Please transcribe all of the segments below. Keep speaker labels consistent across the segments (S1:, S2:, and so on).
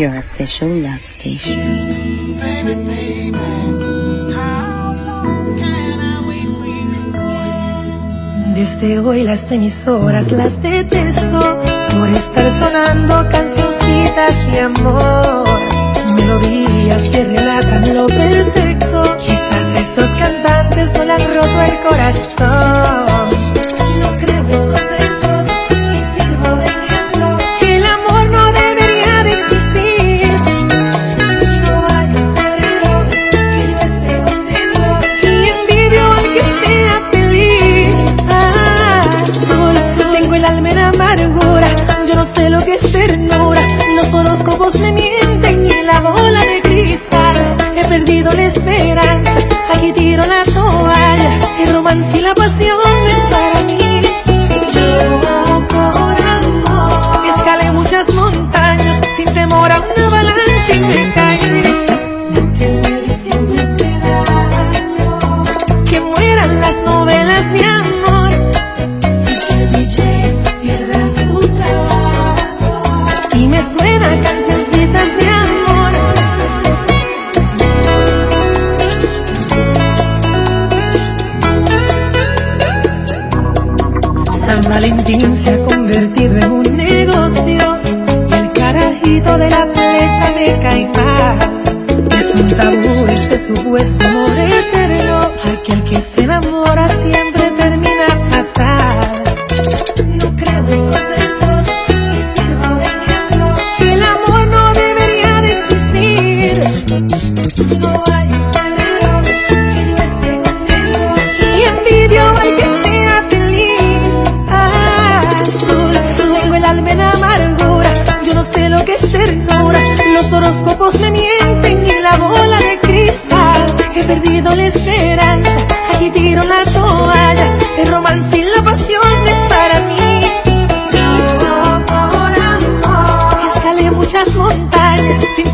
S1: your official love station.
S2: Desde hoy las emisoras las detesto por estar sonando cancioncitas de amor, melodías que relatan lo perfecto. Quizás esos cantantes no le han roto el corazón. Horóscopos me mienten y la bola de cristal. He perdido la esperanza, aquí tiro la toalla. El romance y la pasión es para mí. Yo por amor escalé muchas montañas sin temor a una avalancha y me caí. Valentín se ha convertido en un negocio y el carajito de la flecha me cae mal. Es un tabú ese supuesto amor eterno, aquel que se enamora siempre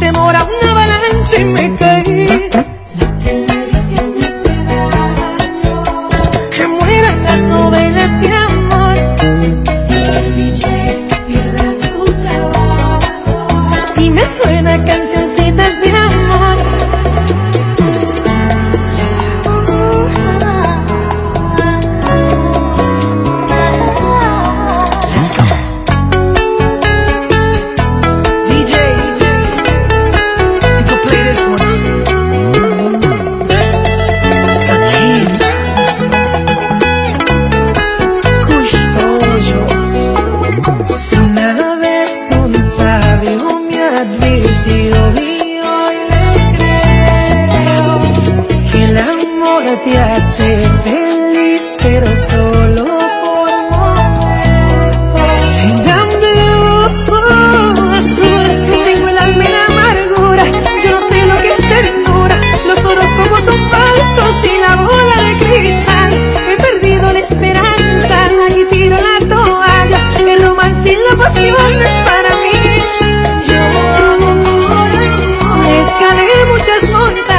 S2: temor a una avalancha y me caí. nunca